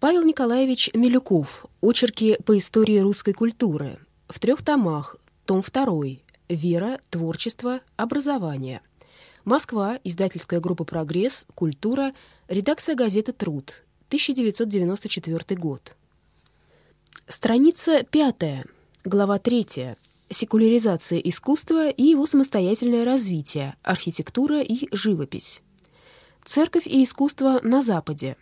Павел Николаевич Милюков. Очерки по истории русской культуры. В трех томах. Том 2. Вера, творчество, образование. Москва. Издательская группа «Прогресс», «Культура», редакция газеты «Труд», 1994 год. Страница 5. Глава 3. Секуляризация искусства и его самостоятельное развитие, архитектура и живопись. Церковь и искусство на Западе.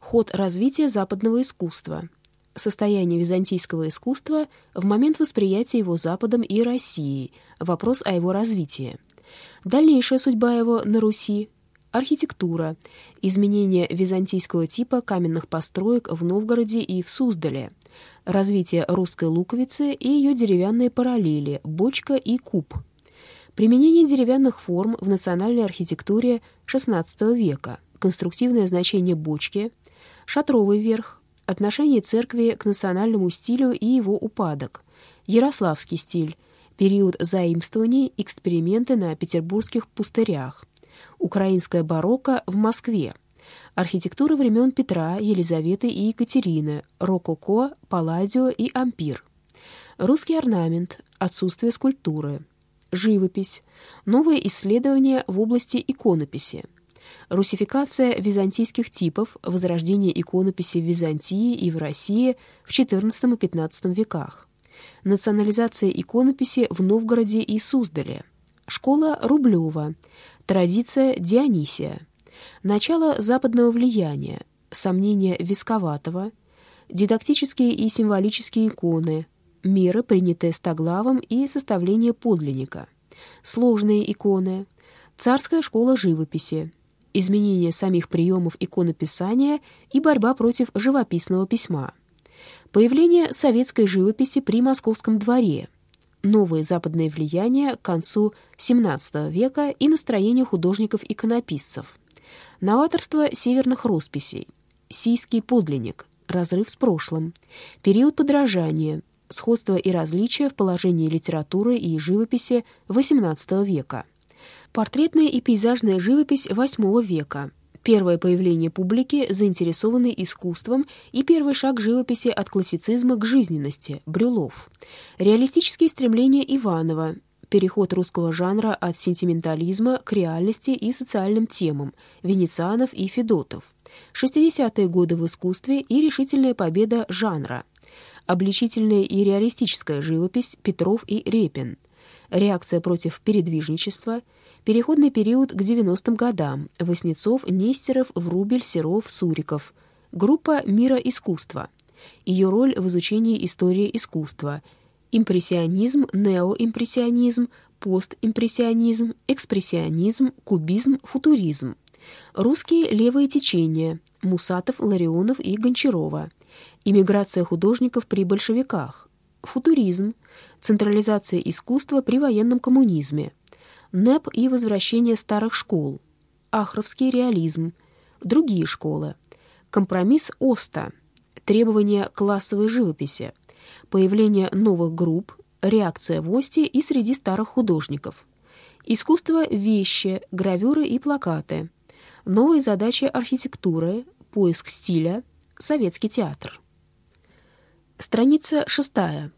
Ход развития западного искусства. Состояние византийского искусства в момент восприятия его Западом и Россией. Вопрос о его развитии. Дальнейшая судьба его на Руси. Архитектура. Изменение византийского типа каменных построек в Новгороде и в Суздале. Развитие русской луковицы и ее деревянные параллели, бочка и куб. Применение деревянных форм в национальной архитектуре XVI века, конструктивное значение бочки, шатровый верх, отношение церкви к национальному стилю и его упадок, ярославский стиль, период заимствований, эксперименты на петербургских пустырях, украинская барокко в Москве, архитектура времен Петра, Елизаветы и Екатерины, рококо, палладио и ампир, русский орнамент, отсутствие скульптуры, живопись, новые исследования в области иконописи, русификация византийских типов, возрождение иконописи в Византии и в России в XIV и XV веках, национализация иконописи в Новгороде и Суздале, школа Рублева, традиция Дионисия, начало западного влияния, сомнения Висковатого, дидактические и символические иконы, меры, принятые Стоглавом, и составление подлинника, сложные иконы, царская школа живописи, изменение самих приемов иконописания и борьба против живописного письма, появление советской живописи при Московском дворе, новые западные влияния к концу XVII века и настроение художников-иконописцев, новаторство северных росписей, сийский подлинник, разрыв с прошлым, период подражания, сходство и различия в положении литературы и живописи XVIII века, портретная и пейзажная живопись VIII века, первое появление публики, заинтересованной искусством, и первый шаг живописи от классицизма к жизненности, Брюлов, реалистические стремления Иванова, переход русского жанра от сентиментализма к реальности и социальным темам, Венецианов и Федотов, 60-е годы в искусстве и решительная победа жанра, обличительная и реалистическая живопись Петров и Репин, реакция против передвижничества, переходный период к 90-м годам, Васнецов, Нестеров, Врубель, Серов, Суриков, группа «Мира искусства», ее роль в изучении истории искусства, импрессионизм, неоимпрессионизм, постимпрессионизм, экспрессионизм, кубизм, футуризм, русские левые течения, Мусатов, Ларионов и Гончарова, иммиграция художников при большевиках, футуризм, централизация искусства при военном коммунизме, НЭП и возвращение старых школ, Ахровский реализм, другие школы, компромисс Оста, требования классовой живописи, появление новых групп, реакция в Осте и среди старых художников, искусство вещи, гравюры и плакаты, новые задачи архитектуры, поиск стиля, советский театр. Страница шестая.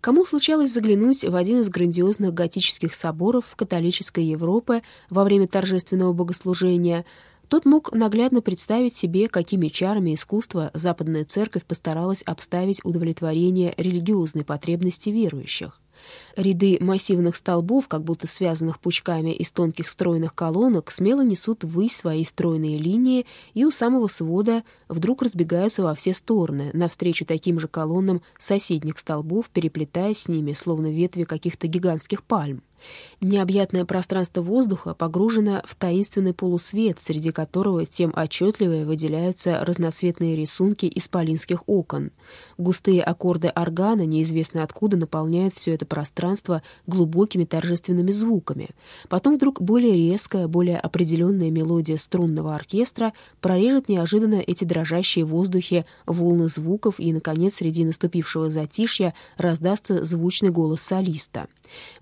Кому случалось заглянуть в один из грандиозных готических соборов католической Европы во время торжественного богослужения, тот мог наглядно представить себе, какими чарами искусства западная церковь постаралась обставить удовлетворение религиозной потребности верующих. Ряды массивных столбов, как будто связанных пучками из тонких стройных колонок, смело несут ввысь свои стройные линии и у самого свода вдруг разбегаются во все стороны, навстречу таким же колоннам соседних столбов, переплетаясь с ними, словно ветви каких-то гигантских пальм. Необъятное пространство воздуха погружено в таинственный полусвет, среди которого тем отчетливее выделяются разноцветные рисунки исполинских окон. Густые аккорды органа, неизвестно откуда, наполняют все это пространство глубокими торжественными звуками. Потом вдруг более резкая, более определенная мелодия струнного оркестра прорежет неожиданно эти дрожащие в воздухе волны звуков, и, наконец, среди наступившего затишья раздастся звучный голос солиста.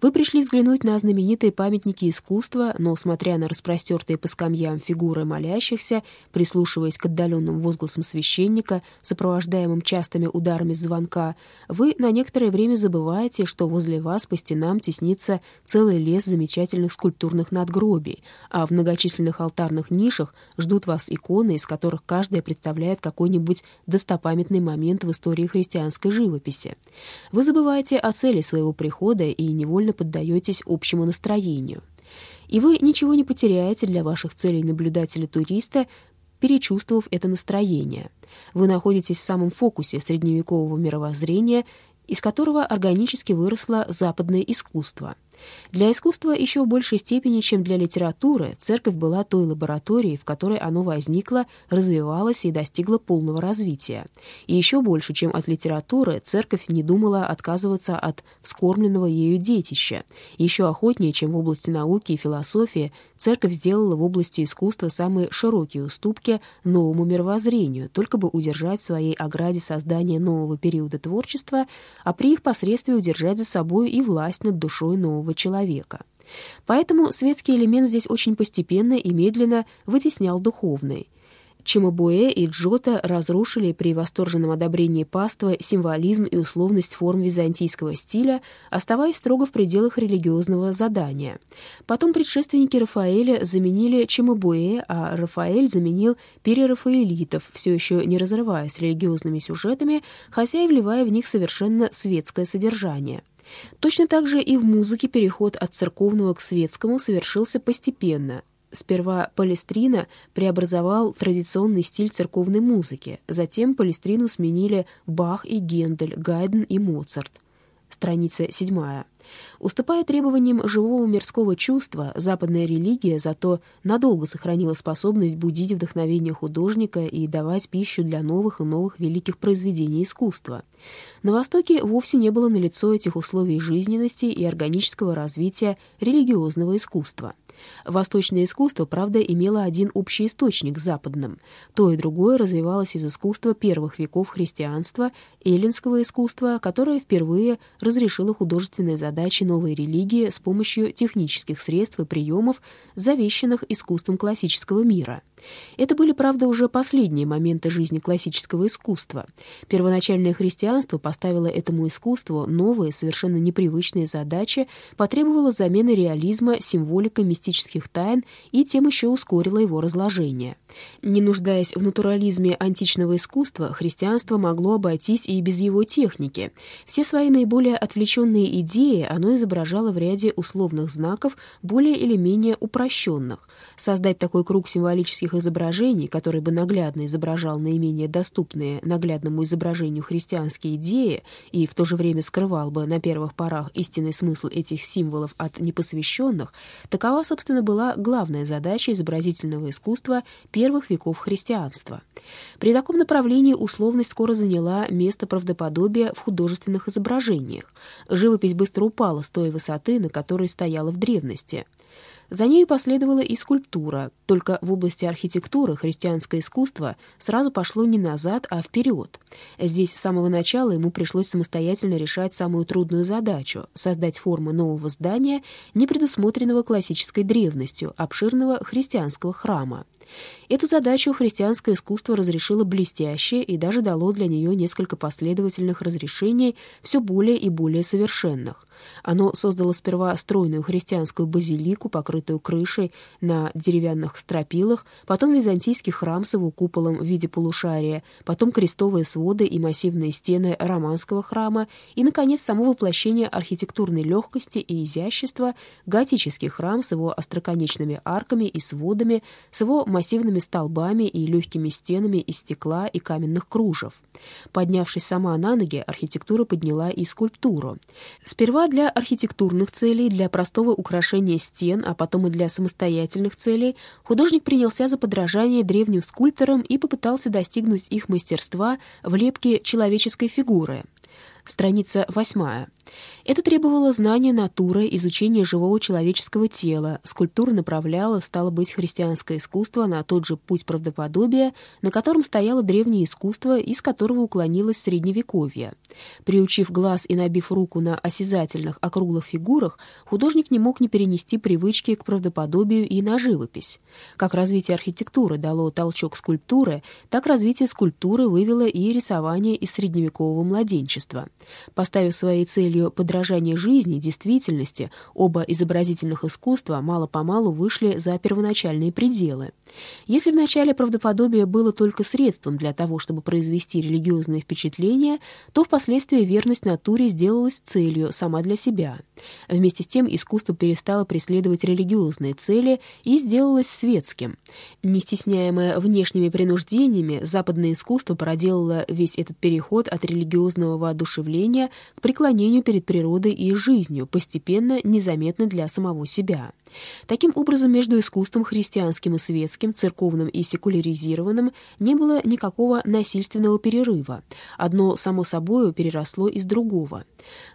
Вы пришли взглянуть взглянуть на знаменитые памятники искусства, но, смотря на распростертые по скамьям фигуры молящихся, прислушиваясь к отдаленным возгласам священника, сопровождаемым частыми ударами звонка, вы на некоторое время забываете, что возле вас по стенам теснится целый лес замечательных скульптурных надгробий, а в многочисленных алтарных нишах ждут вас иконы, из которых каждая представляет какой-нибудь достопамятный момент в истории христианской живописи. Вы забываете о цели своего прихода и невольно поддаетесь общему настроению. И вы ничего не потеряете для ваших целей наблюдателя-туриста, перечувствовав это настроение. Вы находитесь в самом фокусе средневекового мировоззрения, из которого органически выросло западное искусство — для искусства еще в большей степени, чем для литературы, церковь была той лабораторией, в которой оно возникло, развивалось и достигло полного развития. И еще больше, чем от литературы, церковь не думала отказываться от вскормленного ею детища. Еще охотнее, чем в области науки и философии, церковь сделала в области искусства самые широкие уступки новому мировоззрению, только бы удержать в своей ограде создание нового периода творчества, а при их посредстве удержать за собой и власть над душой нового нового человека. Поэтому светский элемент здесь очень постепенно и медленно вытеснял духовный. Чимабуэ и Джота разрушили при восторженном одобрении паства символизм и условность форм византийского стиля, оставаясь строго в пределах религиозного задания. Потом предшественники Рафаэля заменили Чимабуэ, а Рафаэль заменил перерафаэлитов, все еще не разрывая с религиозными сюжетами, хотя и вливая в них совершенно светское содержание. Точно так же и в музыке переход от церковного к светскому совершился постепенно. Сперва Палестрина преобразовал традиционный стиль церковной музыки, затем Палестрину сменили Бах и Гендель, Гайден и Моцарт. Страница седьмая. Уступая требованиям живого мирского чувства, западная религия зато надолго сохранила способность будить вдохновение художника и давать пищу для новых и новых великих произведений искусства. На Востоке вовсе не было налицо этих условий жизненности и органического развития религиозного искусства. Восточное искусство, правда, имело один общий источник с западным. То и другое развивалось из искусства первых веков христианства, эллинского искусства, которое впервые разрешило художественные задачи новой религии с помощью технических средств и приемов, завещанных искусством классического мира. Это были, правда, уже последние моменты жизни классического искусства. Первоначальное христианство поставило этому искусству новые, совершенно непривычные задачи, потребовало замены реализма символикой мистических тайн и тем еще ускорило его разложение. Не нуждаясь в натурализме античного искусства, христианство могло обойтись и без его техники. Все свои наиболее отвлеченные идеи оно изображало в ряде условных знаков, более или менее упрощенных. Создать такой круг символических изображений, который бы наглядно изображал наименее доступные наглядному изображению христианские идеи и в то же время скрывал бы на первых порах истинный смысл этих символов от непосвященных, такова, собственно, была главная задача изобразительного искусства первых веков христианства. При таком направлении условность скоро заняла место правдоподобия в художественных изображениях. Живопись быстро упала с той высоты, на которой стояла в древности. За нею последовала и скульптура, только в области архитектуры христианское искусство сразу пошло не назад, а вперед. Здесь с самого начала ему пришлось самостоятельно решать самую трудную задачу — создать формы нового здания, не предусмотренного классической древностью, обширного христианского храма. Эту задачу христианское искусство разрешило блестяще и даже дало для нее несколько последовательных разрешений, все более и более совершенных. Оно создало сперва стройную христианскую базилику, покрытую крышей на деревянных стропилах, потом византийский храм с его куполом в виде полушария, потом крестовые своды и массивные стены романского храма и, наконец, само воплощение архитектурной легкости и изящества, готический храм с его остроконечными арками и сводами, с его массивными столбами и легкими стенами из стекла и каменных кружев. Поднявшись сама на ноги, архитектура подняла и скульптуру. Сперва для архитектурных целей, для простого украшения стен, а потом и для самостоятельных целей, художник принялся за подражание древним скульпторам и попытался достигнуть их мастерства в лепке человеческой фигуры. Страница 8. Это требовало знания натуры, изучения живого человеческого тела. Скульптура направляла, стало быть, христианское искусство на тот же путь правдоподобия, на котором стояло древнее искусство, из которого уклонилось средневековье. Приучив глаз и набив руку на осязательных округлых фигурах, художник не мог не перенести привычки к правдоподобию и на живопись. Как развитие архитектуры дало толчок скульптуры, так развитие скульптуры вывело и рисование из средневекового младенчества. Поставив своей целью подражание жизни, действительности, оба изобразительных искусства мало-помалу вышли за первоначальные пределы. Если вначале правдоподобие было только средством для того, чтобы произвести религиозное впечатление, то впоследствии верность натуре сделалась целью сама для себя. Вместе с тем искусство перестало преследовать религиозные цели и сделалось светским. Не стесняемое внешними принуждениями, западное искусство проделало весь этот переход от религиозного воодушевления к преклонению перед природой и жизнью, постепенно, незаметно для самого себя. Таким образом, между искусством христианским и светским, церковным и секуляризированным не было никакого насильственного перерыва. Одно само собою переросло из другого.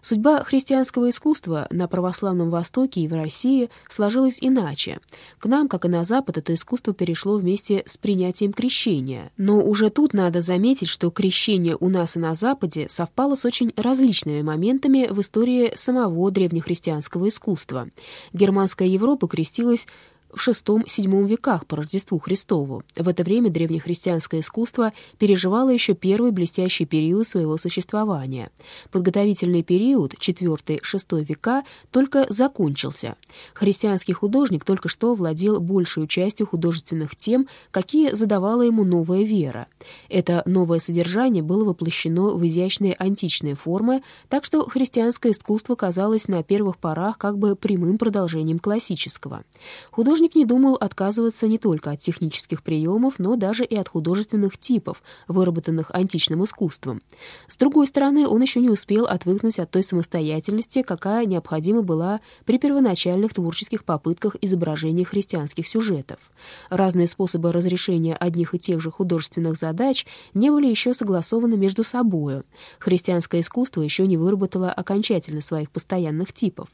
Судьба христианского искусства на православном Востоке и в России сложилась иначе. К нам, как и на Запад, это искусство перешло вместе с принятием крещения. Но уже тут надо заметить, что крещение у нас и на Западе совпало с очень различными моментами в истории самого древнехристианского искусства. Германская Европа крестилась в VI-VII веках по Рождеству Христову. В это время древнехристианское искусство переживало еще первый блестящий период своего существования. Подготовительный период, IV-VI века, только закончился. Христианский художник только что владел большей частью художественных тем, какие задавала ему новая вера. Это новое содержание было воплощено в изящные античные формы, так что христианское искусство казалось на первых порах как бы прямым продолжением классического. Художник Художник не думал отказываться не только от технических приемов, но даже и от художественных типов, выработанных античным искусством. С другой стороны, он еще не успел отвыкнуть от той самостоятельности, какая необходима была при первоначальных творческих попытках изображения христианских сюжетов. Разные способы разрешения одних и тех же художественных задач не были еще согласованы между собою. Христианское искусство еще не выработало окончательно своих постоянных типов.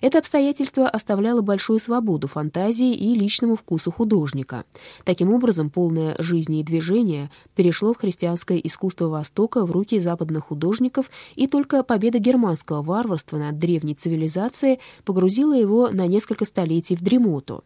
Это обстоятельство оставляло большую свободу фантазии и личному вкусу художника. Таким образом, полное жизни и движения перешло в христианское искусство Востока в руки западных художников, и только победа германского варварства над древней цивилизацией погрузила его на несколько столетий в дремоту.